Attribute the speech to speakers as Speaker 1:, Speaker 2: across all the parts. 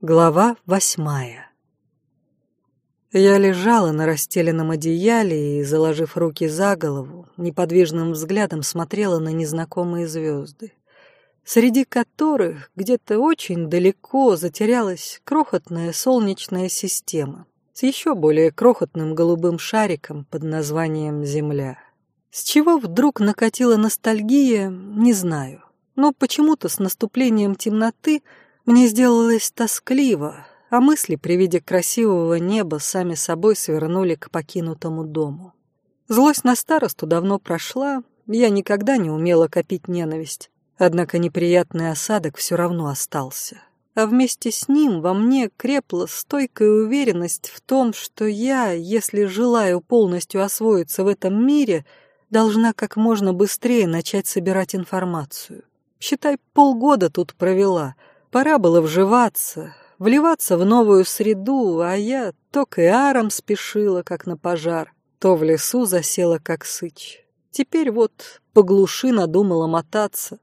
Speaker 1: Глава восьмая Я лежала на расстеленном одеяле и, заложив руки за голову, неподвижным взглядом смотрела на незнакомые звезды, среди которых где-то очень далеко затерялась крохотная солнечная система с еще более крохотным голубым шариком под названием Земля. С чего вдруг накатила ностальгия, не знаю, но почему-то с наступлением темноты – мне сделалось тоскливо, а мысли при виде красивого неба сами собой свернули к покинутому дому. Злость на старосту давно прошла, я никогда не умела копить ненависть, однако неприятный осадок все равно остался. А вместе с ним во мне крепла стойкая уверенность в том, что я, если желаю полностью освоиться в этом мире, должна как можно быстрее начать собирать информацию. Считай, полгода тут провела — Пора было вживаться, вливаться в новую среду, а я то к Иарам спешила, как на пожар, то в лесу засела, как сыч. Теперь вот по глуши надумала мотаться.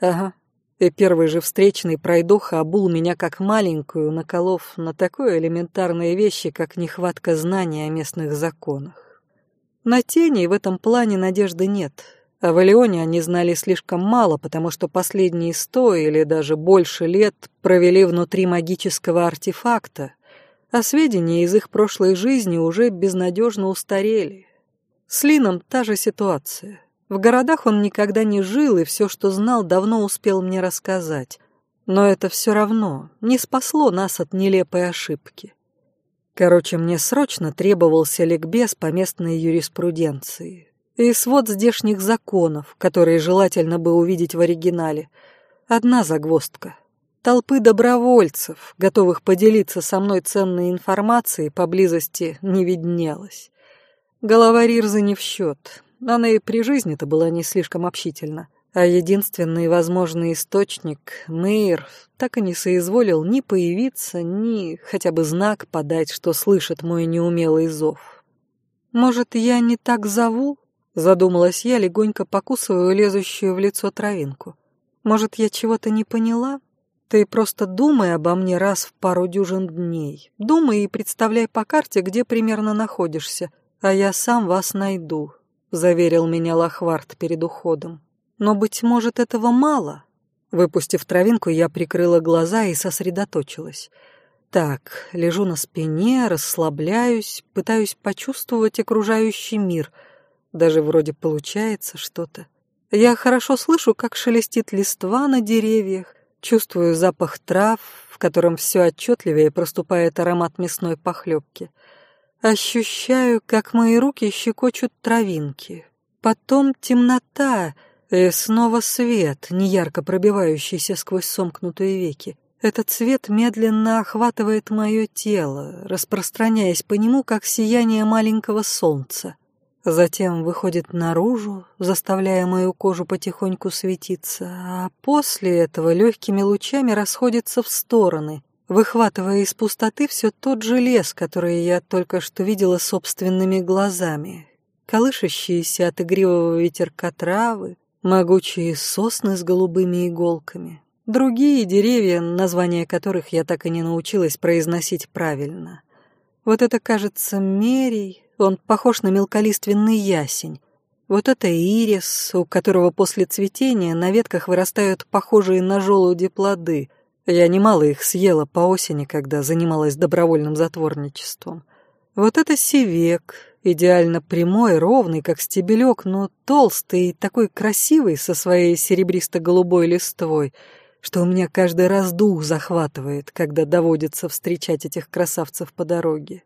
Speaker 1: Ага, и первый же встречный пройдоха обул меня как маленькую, наколов на такой элементарные вещи, как нехватка знаний о местных законах. На тени в этом плане надежды нет — о Валионе они знали слишком мало, потому что последние сто или даже больше лет провели внутри магического артефакта, а сведения из их прошлой жизни уже безнадежно устарели. С Лином та же ситуация. В городах он никогда не жил, и все, что знал, давно успел мне рассказать. Но это все равно не спасло нас от нелепой ошибки. Короче, мне срочно требовался ликбез по местной юриспруденции и свод здешних законов, которые желательно бы увидеть в оригинале. Одна загвоздка. Толпы добровольцев, готовых поделиться со мной ценной информацией, поблизости не виднелось. Голова Рирзы не в счет. Она и при жизни-то была не слишком общительна. А единственный возможный источник, Мейер, так и не соизволил ни появиться, ни хотя бы знак подать, что слышит мой неумелый зов. Может, я не так зову? Задумалась я, легонько покусываю лезущую в лицо травинку. Может, я чего-то не поняла? Ты просто думай обо мне раз в пару дюжин дней. Думай и представляй по карте, где примерно находишься, а я сам вас найду», — заверил меня Лохвард перед уходом. «Но, быть может, этого мало?» Выпустив травинку, я прикрыла глаза и сосредоточилась. Так, лежу на спине, расслабляюсь, пытаюсь почувствовать окружающий мир — даже вроде получается что-то. Я хорошо слышу, как шелестит листва на деревьях, чувствую запах трав, в котором все отчетливее проступает аромат мясной похлебки. Ощущаю, как мои руки щекочут травинки. Потом темнота и снова свет, неярко пробивающийся сквозь сомкнутые веки. Этот свет медленно охватывает мое тело, распространяясь по нему, как сияние маленького солнца. Затем выходит наружу, заставляя мою кожу потихоньку светиться, а после этого легкими лучами расходится в стороны, выхватывая из пустоты все тот же лес, который я только что видела собственными глазами. Колышащиеся от игривого ветерка травы, могучие сосны с голубыми иголками, другие деревья, названия которых я так и не научилась произносить правильно. Вот это, кажется, мерей, он похож на мелколиственный ясень. Вот это ирис, у которого после цветения на ветках вырастают похожие на желуди плоды. Я немало их съела по осени, когда занималась добровольным затворничеством. Вот это севек, идеально прямой, ровный, как стебелек, но толстый и такой красивый со своей серебристо-голубой листвой, что у меня каждый раз дух захватывает, когда доводится встречать этих красавцев по дороге.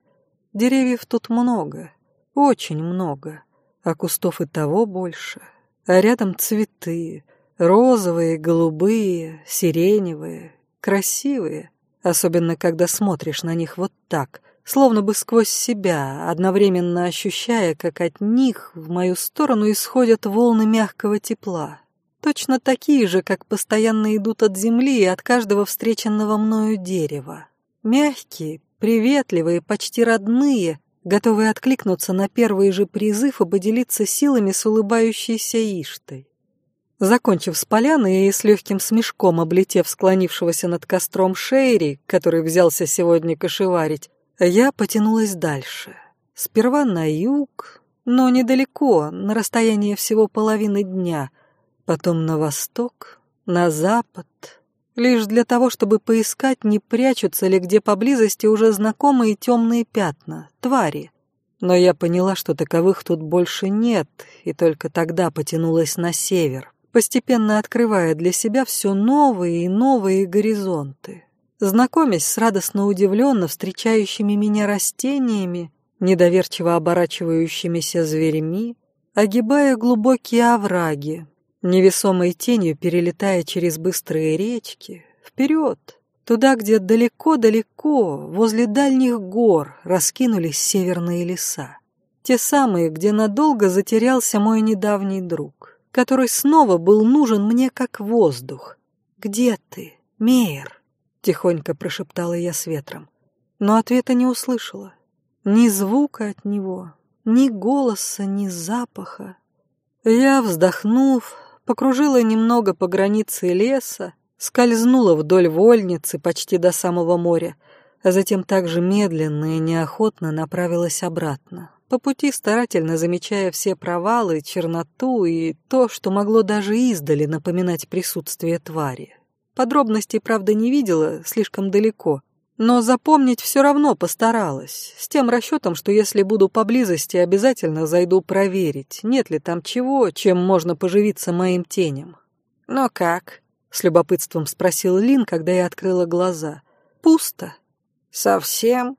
Speaker 1: Деревьев тут много, очень много, а кустов и того больше. А рядом цветы, розовые, голубые, сиреневые, красивые, особенно когда смотришь на них вот так, словно бы сквозь себя, одновременно ощущая, как от них в мою сторону исходят волны мягкого тепла. Точно такие же, как постоянно идут от земли и от каждого встреченного мною дерева. Мягкие, приветливые, почти родные, готовые откликнуться на первый же призыв и поделиться силами с улыбающейся Иштой. Закончив с поляны и с легким смешком облетев склонившегося над костром Шейри, который взялся сегодня кошеварить, я потянулась дальше. Сперва на юг, но недалеко, на расстоянии всего половины дня, потом на восток, на запад, лишь для того, чтобы поискать, не прячутся ли где поблизости уже знакомые темные пятна, твари. Но я поняла, что таковых тут больше нет, и только тогда потянулась на север, постепенно открывая для себя все новые и новые горизонты. Знакомясь с радостно удивленно встречающими меня растениями, недоверчиво оборачивающимися зверями, огибая глубокие овраги, невесомой тенью перелетая через быстрые речки, вперед, туда, где далеко-далеко, возле дальних гор, раскинулись северные леса. Те самые, где надолго затерялся мой недавний друг, который снова был нужен мне как воздух. «Где ты, Мейер?» — тихонько прошептала я с ветром. Но ответа не услышала. Ни звука от него, ни голоса, ни запаха. Я, вздохнув, покружила немного по границе леса, скользнула вдоль вольницы почти до самого моря, а затем также медленно и неохотно направилась обратно, по пути старательно замечая все провалы, черноту и то, что могло даже издали напоминать присутствие твари. Подробностей, правда, не видела, слишком далеко, но запомнить все равно постаралась, с тем расчетом, что если буду поблизости, обязательно зайду проверить, нет ли там чего, чем можно поживиться моим тенем. «Но как?» — с любопытством спросил Лин, когда я открыла глаза. «Пусто». «Совсем?»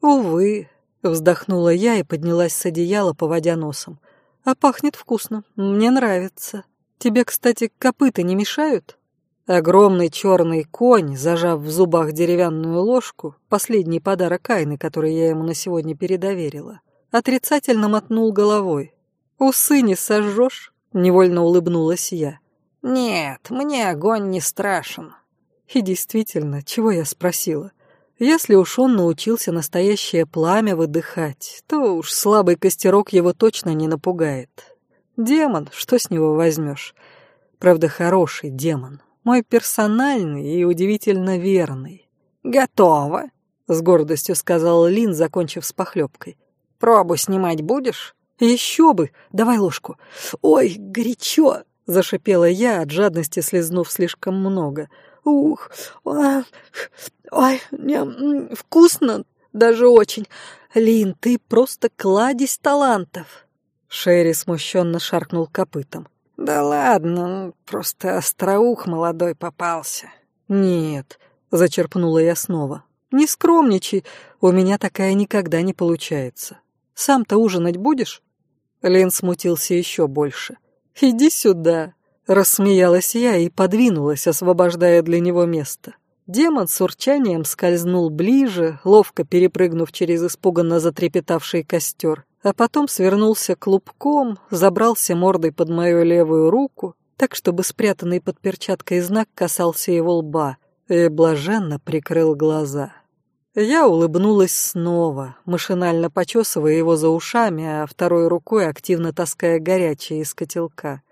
Speaker 1: «Увы», — вздохнула я и поднялась с одеяла, поводя носом. «А пахнет вкусно, мне нравится. Тебе, кстати, копыта не мешают?» Огромный черный конь, зажав в зубах деревянную ложку, последний подарок Айны, который я ему на сегодня передоверила, отрицательно мотнул головой. «Усы не сожжешь?» — невольно улыбнулась я. «Нет, мне огонь не страшен». И действительно, чего я спросила? Если уж он научился настоящее пламя выдыхать, то уж слабый костерок его точно не напугает. Демон, что с него возьмешь? Правда, хороший демон, мой персональный и удивительно верный. «Готово», — с гордостью сказал Лин, закончив с похлебкой. «Пробу снимать будешь?» «Еще бы! Давай ложку!» «Ой, горячо!» — зашипела я, от жадности слезнув слишком много. «Ух! Ой, не, вкусно! Даже очень! Лин, ты просто кладезь талантов!» Шерри смущенно шаркнул копытом. «Да ладно, просто остроух молодой попался». «Нет», — зачерпнула я снова. «Не скромничай, у меня такая никогда не получается. Сам-то ужинать будешь?» Лин смутился еще больше. «Иди сюда», — рассмеялась я и подвинулась, освобождая для него место. Демон с урчанием скользнул ближе, ловко перепрыгнув через испуганно затрепетавший костер а потом свернулся клубком, забрался мордой под мою левую руку, так, чтобы спрятанный под перчаткой знак касался его лба, и блаженно прикрыл глаза. Я улыбнулась снова, машинально почесывая его за ушами, а второй рукой активно таская горячее из котелка.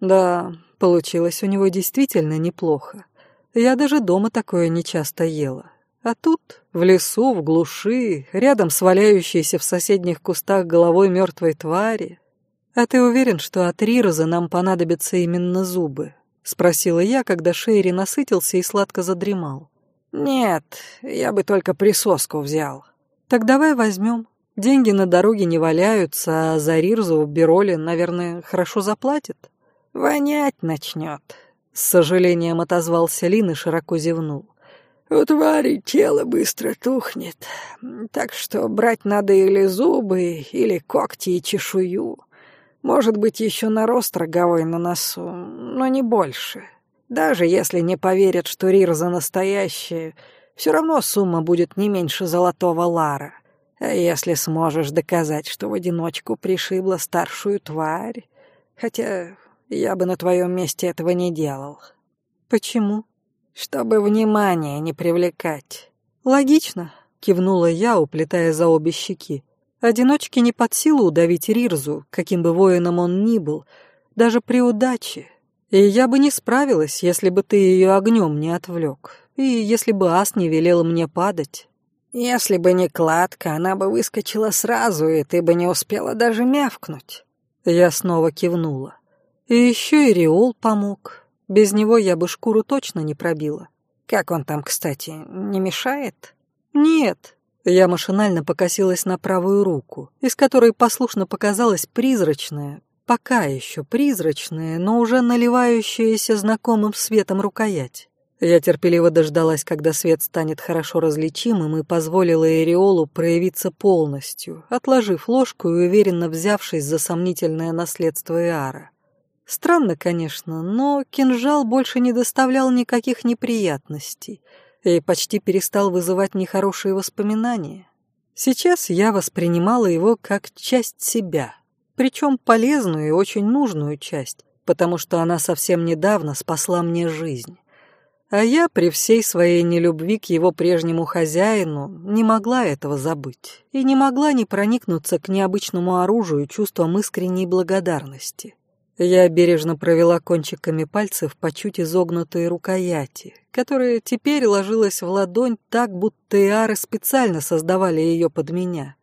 Speaker 1: Да, получилось у него действительно неплохо. Я даже дома такое нечасто ела. А тут, в лесу, в глуши, рядом с валяющейся в соседних кустах головой мертвой твари. «А ты уверен, что от Рироза нам понадобятся именно зубы?» — спросила я, когда Шейри насытился и сладко задремал. «Нет, я бы только присоску взял». «Так давай возьмем. Деньги на дороге не валяются, а за Рирзу в Бироле, наверное, хорошо заплатят». «Вонять начнет», — с сожалением отозвался Лин и широко зевнул. У твари тело быстро тухнет, так что брать надо или зубы, или когти и чешую. Может быть, еще нарост роговой на носу, но не больше. Даже если не поверят, что Рирза настоящая, все равно сумма будет не меньше золотого лара. А если сможешь доказать, что в одиночку пришибла старшую тварь... Хотя я бы на твоем месте этого не делал. Почему?
Speaker 2: Чтобы внимание не привлекать.
Speaker 1: Логично, кивнула я, уплетая за обе щеки. Одиночке не под силу удавить Рирзу, каким бы воином он ни был, даже при удаче. И я бы не справилась, если бы ты ее огнем не отвлек, и если бы ас не велел мне падать.
Speaker 2: Если бы не кладка, она бы выскочила сразу, и ты бы не успела даже мявкнуть.
Speaker 1: Я снова кивнула. И еще и Риол помог. Без него я бы шкуру точно не пробила.
Speaker 2: Как он там, кстати, не мешает?
Speaker 1: Нет. Я машинально покосилась на правую руку, из которой послушно показалась призрачная, пока еще призрачная, но уже наливающаяся знакомым светом рукоять. Я терпеливо дождалась, когда свет станет хорошо различимым, и позволила Эриолу проявиться полностью, отложив ложку и уверенно взявшись за сомнительное наследство Иара. Странно, конечно, но кинжал больше не доставлял никаких неприятностей и почти перестал вызывать нехорошие воспоминания. Сейчас я воспринимала его как часть себя, причем полезную и очень нужную часть, потому что она совсем недавно спасла мне жизнь. А я при всей своей нелюбви к его прежнему хозяину не могла этого забыть и не могла не проникнуться к необычному оружию чувством искренней благодарности. Я бережно провела кончиками пальцев по чуть изогнутой рукояти, которая теперь ложилась в ладонь так, будто иары специально создавали ее под меня.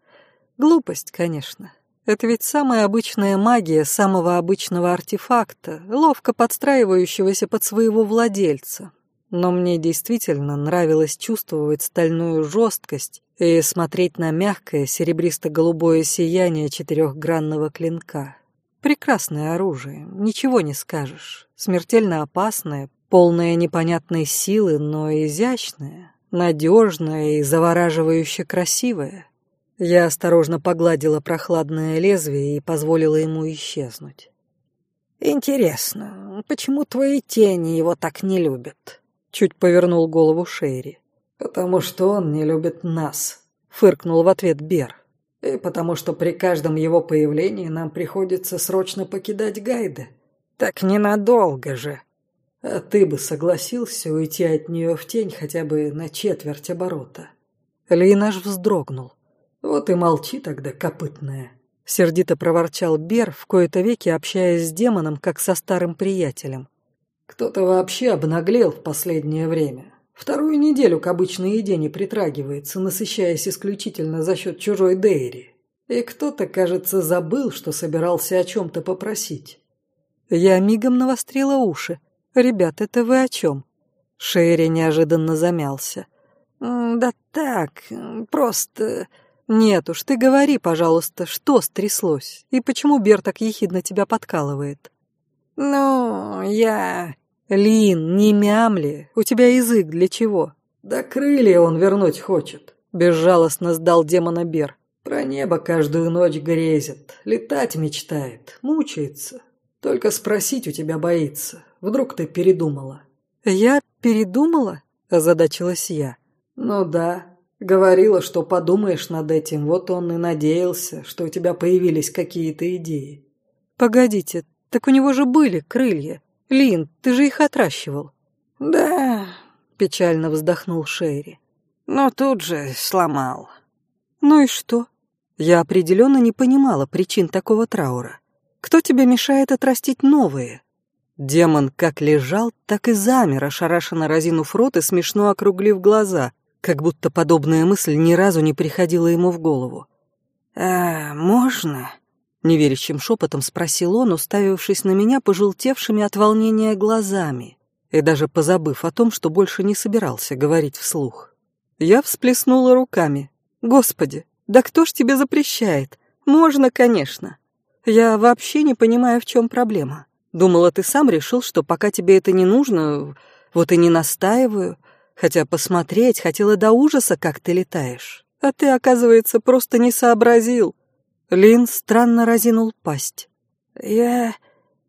Speaker 1: Глупость, конечно. Это ведь самая обычная магия самого обычного артефакта, ловко подстраивающегося под своего владельца, но мне действительно нравилось чувствовать стальную жесткость и смотреть на мягкое серебристо-голубое сияние четырехгранного клинка. Прекрасное оружие, ничего не скажешь. Смертельно опасное, полное непонятной силы, но изящное, надежное и завораживающе красивое. Я осторожно погладила прохладное лезвие и позволила ему исчезнуть.
Speaker 2: «Интересно, почему твои тени его так не любят?»
Speaker 1: Чуть повернул голову Шерри.
Speaker 3: «Потому что он не любит нас», —
Speaker 1: фыркнул в ответ Бер.
Speaker 3: «И потому что при каждом его появлении нам приходится срочно покидать Гайды».
Speaker 2: «Так ненадолго же».
Speaker 3: «А ты бы согласился уйти от нее в тень хотя бы на четверть оборота?»
Speaker 1: Лин аж вздрогнул.
Speaker 3: «Вот и молчи тогда, копытная».
Speaker 1: Сердито проворчал Бер, в кои-то веки общаясь с демоном, как со старым приятелем.
Speaker 3: Кто-то вообще обнаглел в последнее время. Вторую неделю к обычной еде не притрагивается, насыщаясь исключительно за счет чужой Дейри. И кто-то, кажется, забыл, что собирался о чем-то попросить.
Speaker 1: Я мигом навострила уши. «Ребят, это вы о чем?» Шерри неожиданно замялся.
Speaker 2: «Да так, просто...»
Speaker 1: «Нет уж, ты говори, пожалуйста, что стряслось, и почему Бер так ехидно тебя подкалывает?»
Speaker 2: «Ну, я...»
Speaker 1: «Лин, не мямли, у тебя язык для чего?»
Speaker 3: «Да крылья он вернуть хочет», —
Speaker 1: безжалостно сдал демона Бер.
Speaker 3: «Про небо каждую ночь грезит, летать мечтает, мучается. Только спросить у тебя боится, вдруг ты передумала».
Speaker 1: «Я передумала?» — озадачилась я.
Speaker 3: «Ну да, говорила, что подумаешь над этим, вот он и надеялся, что у тебя появились какие-то идеи».
Speaker 1: «Погодите, так у него же были крылья. Лин, ты же их отращивал.
Speaker 2: Да,
Speaker 1: печально вздохнул Шерри.
Speaker 2: Но тут же сломал.
Speaker 1: Ну и что? Я определенно не понимала причин такого траура. Кто тебе мешает отрастить новые? Демон как лежал, так и замер, ошарашенно разинув рот и смешно округлив глаза, как будто подобная мысль ни разу не приходила ему в голову.
Speaker 2: «А можно?»
Speaker 1: Неверящим шепотом спросил он, уставившись на меня пожелтевшими от волнения глазами и даже позабыв о том, что больше не собирался говорить вслух. Я всплеснула руками. «Господи, да кто ж тебе запрещает? Можно, конечно. Я вообще не понимаю, в чем проблема. Думала, ты сам решил, что пока тебе это не нужно, вот и не настаиваю, хотя посмотреть хотела до ужаса, как ты летаешь. А ты, оказывается, просто не сообразил». Лин странно разинул пасть.
Speaker 2: «Я...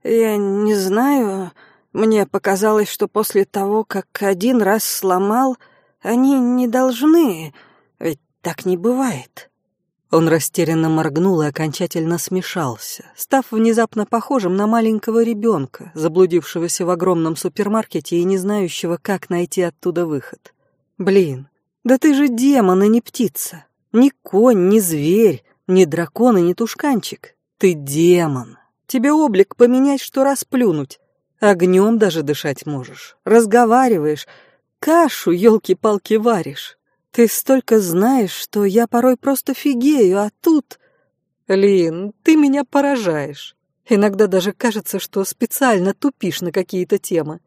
Speaker 2: я не знаю. Мне показалось, что после того, как один раз сломал, они не должны. Ведь так не бывает».
Speaker 1: Он растерянно моргнул и окончательно смешался, став внезапно похожим на маленького ребенка, заблудившегося в огромном супермаркете и не знающего, как найти оттуда выход. «Блин, да ты же демон, а не птица. Ни конь, ни зверь, ни дракон и ни тушканчик. Ты демон. Тебе облик поменять, что расплюнуть.
Speaker 2: Огнем даже дышать можешь, разговариваешь, кашу, елки-палки, варишь. Ты столько знаешь, что я порой просто фигею, а тут...
Speaker 1: Лин, ты меня поражаешь. Иногда даже кажется, что специально тупишь на какие-то темы.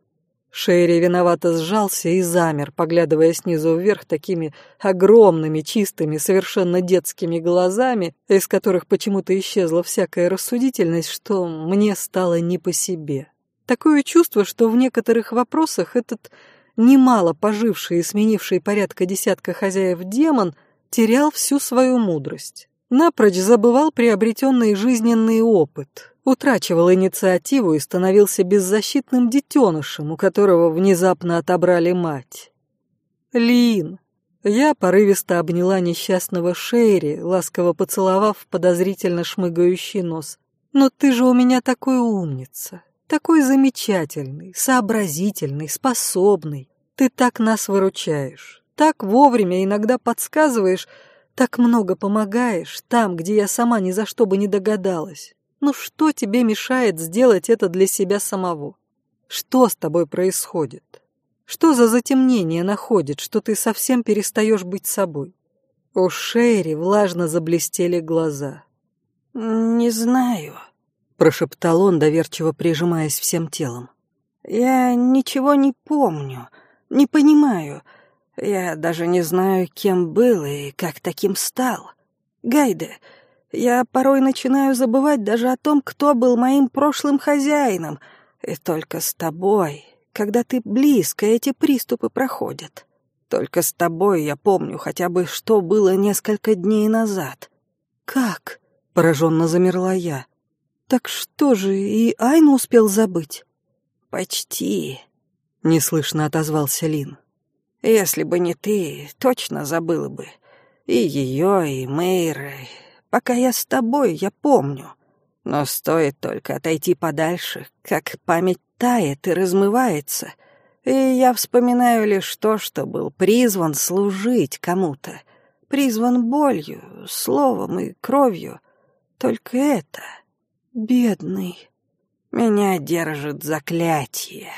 Speaker 1: Шерри виновато сжался и замер, поглядывая снизу вверх такими огромными, чистыми, совершенно детскими глазами, из которых почему-то исчезла всякая рассудительность, что мне стало не по себе. Такое чувство, что в некоторых вопросах этот немало поживший и сменивший порядка десятка хозяев демон терял всю свою мудрость. Напрочь забывал приобретенный жизненный опыт, утрачивал инициативу и становился беззащитным детенышем, у которого внезапно отобрали мать. «Лин!» Я порывисто обняла несчастного Шерри, ласково поцеловав подозрительно шмыгающий нос. «Но ты же у меня такой умница, такой замечательный, сообразительный, способный. Ты так нас выручаешь, так вовремя иногда подсказываешь, так много помогаешь там, где я сама ни за что бы не догадалась. Ну что тебе мешает сделать это для себя самого? Что с тобой происходит? Что за затемнение находит, что ты совсем перестаешь быть собой? У Шерри влажно заблестели глаза.
Speaker 2: «Не знаю», — прошептал он, доверчиво прижимаясь всем телом. «Я ничего не помню, не понимаю. Я даже не знаю, кем был и как таким стал. Гайде, я порой начинаю забывать даже о том, кто был моим прошлым хозяином. И только с тобой, когда ты близко, эти приступы проходят. Только с тобой я помню хотя бы, что было несколько дней назад. Как? Пораженно замерла я. Так что же, и Айну успел забыть? Почти. Неслышно отозвался Лин. Если бы не ты, точно забыла бы. И ее, и Мэйра, Пока я с тобой, я помню. Но стоит только отойти подальше, как память тает и размывается, и я вспоминаю лишь то, что был призван служить кому-то, призван болью, словом и кровью. Только это, бедный, меня держит заклятие.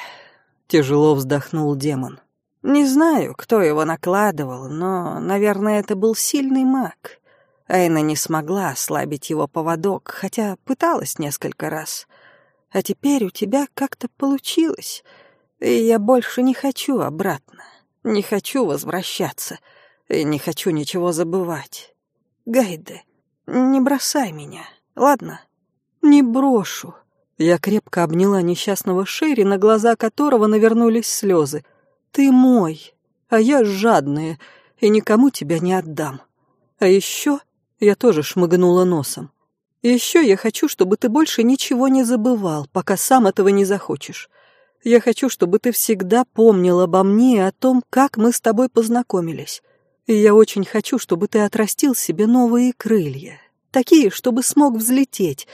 Speaker 2: Тяжело вздохнул демон. Не знаю, кто его накладывал, но, наверное, это был сильный маг. Айна не смогла ослабить его поводок, хотя пыталась несколько раз. А теперь у тебя как-то получилось, и я больше не хочу обратно. Не хочу возвращаться, и не хочу ничего забывать. Гайде, не бросай меня, ладно? Не брошу. Я крепко обняла несчастного Шерри, на глаза которого навернулись слезы. Ты мой, а я жадная, и никому тебя не отдам. А еще я тоже шмыгнула носом. Еще я хочу, чтобы ты больше ничего не забывал, пока сам этого не захочешь. Я хочу, чтобы ты всегда помнил обо мне и о том, как мы с тобой познакомились. И я очень хочу, чтобы ты отрастил себе новые крылья, такие, чтобы смог взлететь,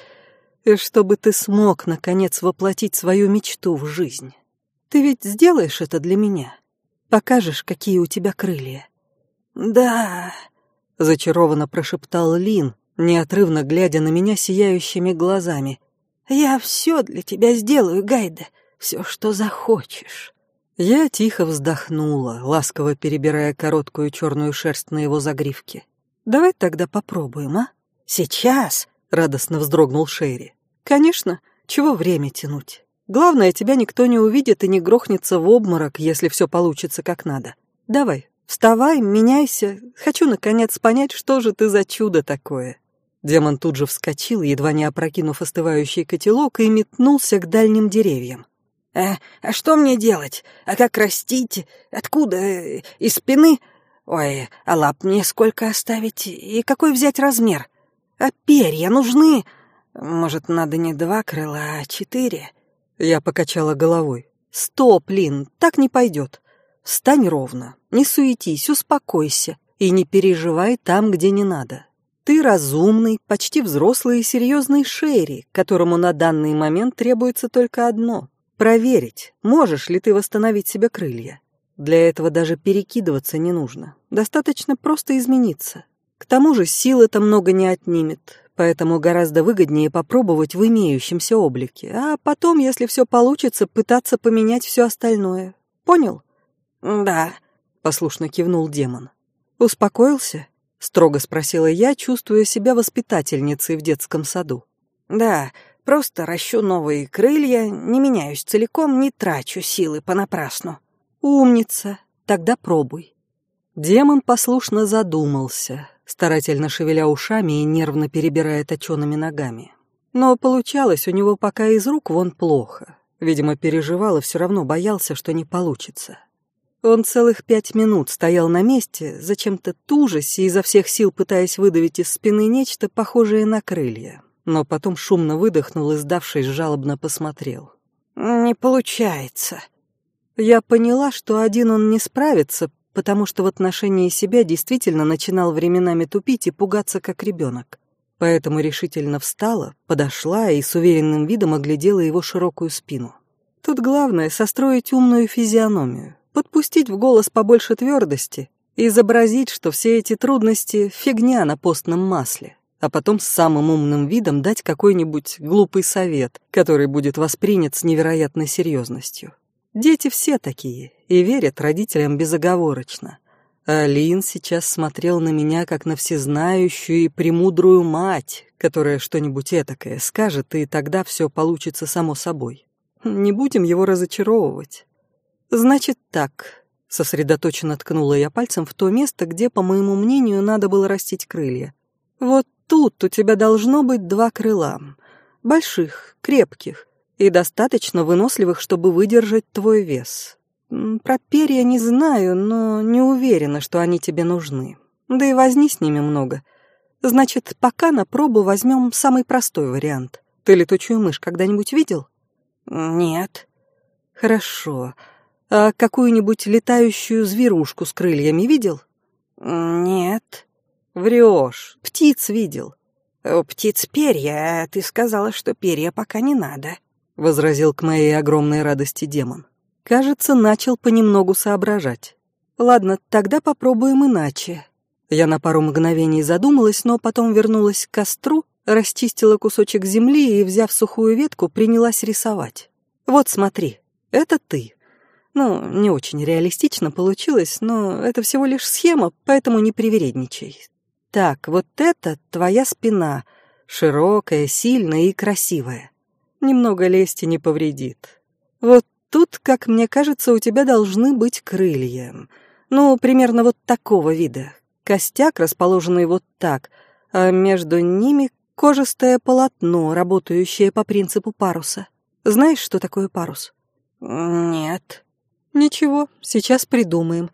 Speaker 2: и чтобы ты смог, наконец, воплотить свою мечту в жизнь. Ты ведь сделаешь это для меня? Покажешь, какие у тебя крылья?» «Да», — зачарованно прошептал Лин, неотрывно глядя на меня сияющими глазами. «Я все для тебя сделаю, Гайда, все, что захочешь». Я тихо вздохнула, ласково перебирая короткую черную шерсть на его загривке. «Давай тогда попробуем, а? Сейчас!» — радостно вздрогнул Шерри. «Конечно, чего время тянуть? Главное, тебя никто не увидит и не грохнется в обморок, если все получится как надо. Давай, Вставай, меняйся. Хочу, наконец, понять, что же ты за чудо такое». Демон тут же вскочил, едва не опрокинув остывающий котелок, и метнулся к дальним деревьям. «А, а что мне делать? А как растить? Откуда? Из спины? Ой, а лап мне сколько оставить? И какой взять размер? А перья нужны? Может, надо не два крыла, а четыре?» Я покачала головой. «Стоп, Лин, так не пойдет. Стань ровно, не суетись, успокойся и не переживай там, где не надо. Ты разумный, почти взрослый и серьезный Шерри, которому на данный момент требуется только одно — проверить, можешь ли ты восстановить себе крылья. Для этого даже перекидываться не нужно. Достаточно просто измениться. К тому же сил это много не отнимет. Поэтому гораздо выгоднее попробовать в имеющемся облике, а потом, если все получится, пытаться поменять все остальное. Понял?
Speaker 1: Да,
Speaker 2: послушно кивнул демон. Успокоился? Строго спросила я, чувствуя себя воспитательницей в детском саду.
Speaker 1: Да, просто ращу новые крылья, не меняюсь целиком, не трачу силы понапрасну.
Speaker 2: Умница, тогда пробуй. Демон послушно задумался, старательно шевеля ушами и нервно перебирая точеными ногами. Но получалось у него пока из рук вон плохо. Видимо, переживал и все равно боялся, что не получится. Он целых пять минут стоял на месте, зачем-то тужась и изо всех сил пытаясь выдавить из спины нечто похожее на крылья. Но потом шумно выдохнул и, сдавшись, жалобно посмотрел.
Speaker 1: «Не получается».
Speaker 2: Я поняла, что один он не справится, потому что в отношении себя действительно начинал временами тупить и пугаться, как ребенок. Поэтому решительно встала, подошла и с уверенным видом оглядела его широкую спину. Тут главное — состроить умную физиономию, подпустить в голос побольше твердости и изобразить, что все эти трудности — фигня на постном масле, а потом с самым умным видом дать какой-нибудь глупый совет, который будет воспринят с невероятной серьезностью. Дети все такие и верят родителям безоговорочно. А Лин сейчас смотрел на меня как на всезнающую и премудрую мать, которая что-нибудь этакое скажет, и тогда все получится само собой. Не будем его разочаровывать. «Значит так», — сосредоточенно ткнула я пальцем в то место, где, по моему мнению, надо было растить крылья. «Вот тут у тебя должно быть два крыла. Больших, крепких и достаточно выносливых, чтобы выдержать твой вес. Про перья не знаю, но не уверена, что они тебе нужны. Да и возни с ними много. Значит, пока на пробу возьмем самый простой вариант. Ты летучую мышь когда-нибудь видел?»
Speaker 1: «Нет».
Speaker 2: «Хорошо. А какую-нибудь летающую зверушку с крыльями видел?
Speaker 1: Нет.
Speaker 2: Врешь. Птиц видел.
Speaker 1: У птиц перья, а ты сказала, что перья пока не надо.
Speaker 2: Возразил к моей огромной радости демон. Кажется, начал понемногу соображать. Ладно, тогда попробуем иначе. Я на пару мгновений задумалась, но потом вернулась к костру, расчистила кусочек земли и, взяв сухую ветку, принялась рисовать. Вот смотри, это ты. Ну, не очень реалистично получилось, но это всего лишь схема, поэтому не привередничай. Так, вот это твоя спина, широкая, сильная и красивая. Немного лести не повредит. Вот тут, как мне кажется, у тебя должны быть крылья. Ну, примерно вот такого вида. Костяк, расположенный вот так, а между ними кожистое полотно, работающее по принципу паруса. Знаешь, что такое парус?
Speaker 1: Нет.
Speaker 2: «Ничего, сейчас придумаем.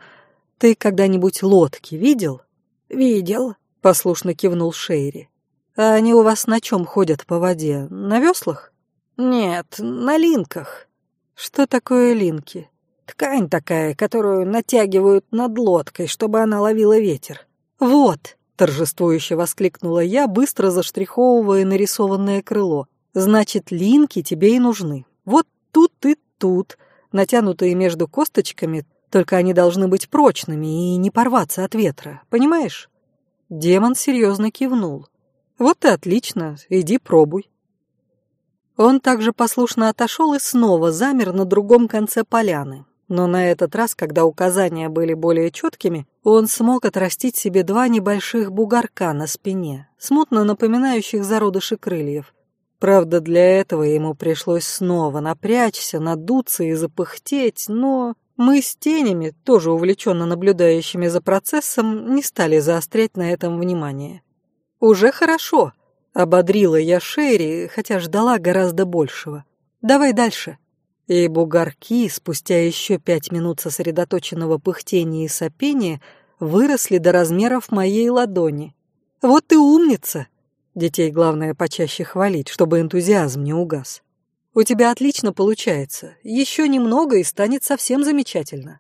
Speaker 2: Ты когда-нибудь лодки видел?»
Speaker 1: «Видел», —
Speaker 2: послушно кивнул Шейри. «А они у вас на чем ходят по воде? На веслах?»
Speaker 1: «Нет, на линках».
Speaker 2: «Что такое линки?»
Speaker 1: «Ткань такая, которую натягивают над лодкой, чтобы она ловила ветер».
Speaker 2: «Вот!» — торжествующе воскликнула я, быстро заштриховывая нарисованное крыло. «Значит, линки тебе и нужны. Вот тут и тут натянутые между косточками, только они должны быть прочными и не порваться от ветра, понимаешь? Демон серьезно кивнул. Вот и отлично, иди пробуй. Он также послушно отошел и снова замер на другом конце поляны. Но на этот раз, когда указания были более четкими, он смог отрастить себе два небольших бугорка на спине, смутно напоминающих зародыши крыльев. Правда, для этого ему пришлось снова напрячься, надуться и запыхтеть, но мы с тенями, тоже увлеченно наблюдающими за процессом, не стали заострять на этом внимание. «Уже хорошо», — ободрила я Шерри, хотя ждала гораздо большего. «Давай дальше». И бугорки, спустя еще пять минут сосредоточенного пыхтения и сопения, выросли до размеров моей ладони. «Вот ты умница!» Детей главное почаще хвалить, чтобы энтузиазм не угас. У тебя отлично получается. Еще немного и станет совсем замечательно.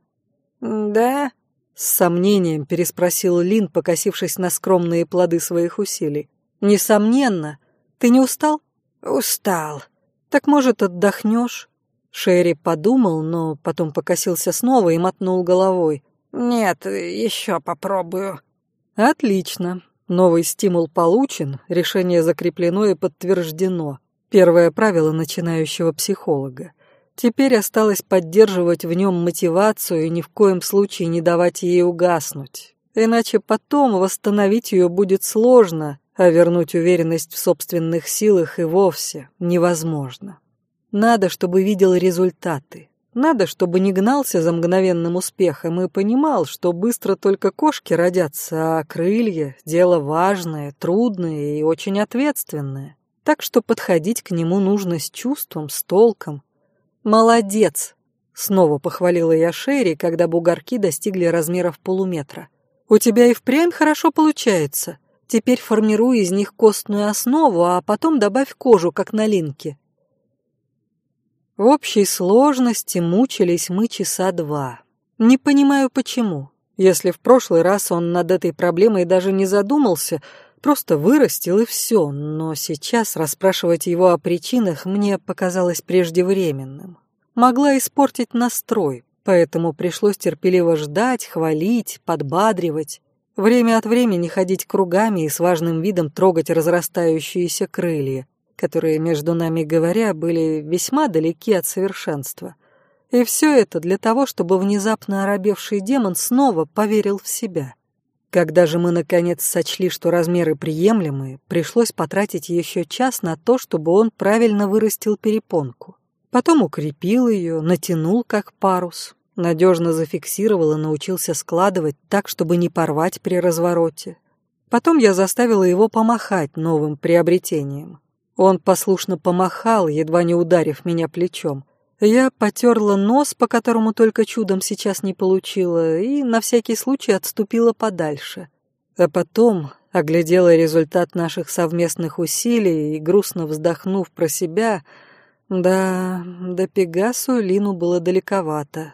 Speaker 1: Да?
Speaker 2: С сомнением переспросил Лин, покосившись на скромные плоды своих усилий. Несомненно. Ты не устал?
Speaker 1: Устал.
Speaker 2: Так, может, отдохнешь? Шерри подумал, но потом покосился снова и мотнул головой.
Speaker 1: Нет, еще попробую.
Speaker 2: Отлично.
Speaker 1: Новый стимул получен, решение закреплено и подтверждено. Первое правило начинающего психолога. Теперь осталось поддерживать в нем мотивацию и ни в коем случае не давать ей угаснуть. Иначе потом восстановить ее будет сложно, а вернуть уверенность в собственных силах и вовсе невозможно. Надо, чтобы видел результаты. Надо, чтобы не гнался за мгновенным успехом и понимал, что быстро только кошки родятся, а крылья — дело важное, трудное и очень ответственное. Так что подходить к нему нужно с чувством, с толком. «Молодец!» — снова похвалила я Шерри, когда бугорки достигли размеров полуметра. «У тебя и впрямь хорошо получается. Теперь формируй из них костную основу, а потом добавь кожу, как на линке». В общей сложности мучились мы часа два. Не понимаю, почему. Если в прошлый раз он над этой проблемой даже не задумался, просто вырастил и все, но сейчас расспрашивать его о причинах мне показалось преждевременным. Могла испортить настрой, поэтому пришлось терпеливо ждать, хвалить, подбадривать. Время от времени ходить кругами и с важным видом трогать разрастающиеся крылья, которые, между нами говоря, были весьма далеки от совершенства. И все это для того, чтобы внезапно оробевший демон снова поверил в себя. Когда же мы, наконец, сочли, что размеры приемлемые, пришлось потратить еще час на то, чтобы он правильно вырастил перепонку. Потом укрепил ее, натянул как парус, надежно зафиксировал и научился складывать так, чтобы не порвать при развороте. Потом я заставила его помахать новым приобретением. Он послушно помахал, едва не ударив меня плечом. Я потерла нос, по которому только чудом сейчас не получила, и на всякий случай отступила подальше. А потом оглядела результат наших совместных усилий и, грустно вздохнув про себя, да, до Пегасу Лину было далековато.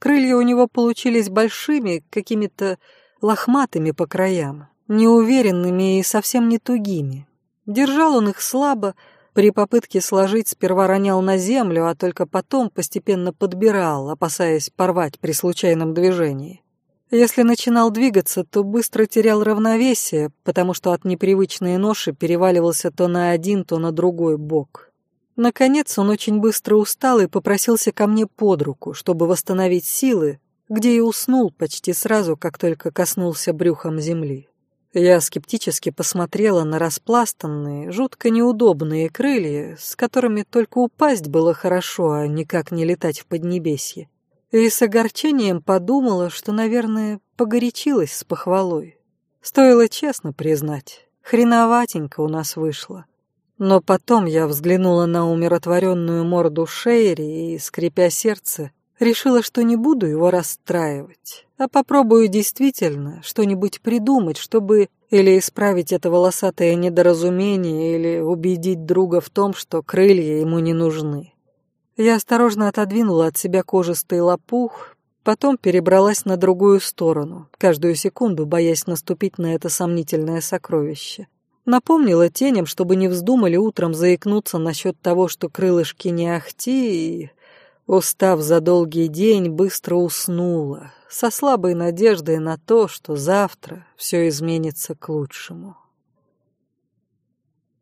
Speaker 1: Крылья у него получились большими, какими-то лохматыми по краям, неуверенными и совсем не тугими. Держал он их слабо, при попытке сложить сперва ронял на землю, а только потом постепенно подбирал, опасаясь порвать при случайном движении. Если начинал двигаться, то быстро терял равновесие, потому что от непривычной ноши переваливался то на один, то на другой бок. Наконец он очень быстро устал и попросился ко мне под руку, чтобы восстановить силы, где и уснул почти сразу, как только коснулся брюхом земли. Я скептически посмотрела на распластанные, жутко неудобные крылья, с которыми только упасть было хорошо, а никак не летать в Поднебесье. И с огорчением подумала, что, наверное, погорячилась с похвалой. Стоило честно признать, хреноватенько у нас вышло. Но потом я взглянула на умиротворенную морду Шейри и, скрипя сердце, решила, что не буду его расстраивать а попробую действительно что-нибудь придумать, чтобы или исправить это волосатое недоразумение, или убедить друга в том, что крылья ему не нужны. Я осторожно отодвинула от себя кожистый лопух, потом перебралась на другую сторону, каждую секунду боясь наступить на это сомнительное сокровище. Напомнила теням, чтобы не вздумали утром заикнуться насчет того, что крылышки не ахти, и, устав за долгий день, быстро уснула, со слабой надеждой на то, что завтра все изменится к лучшему.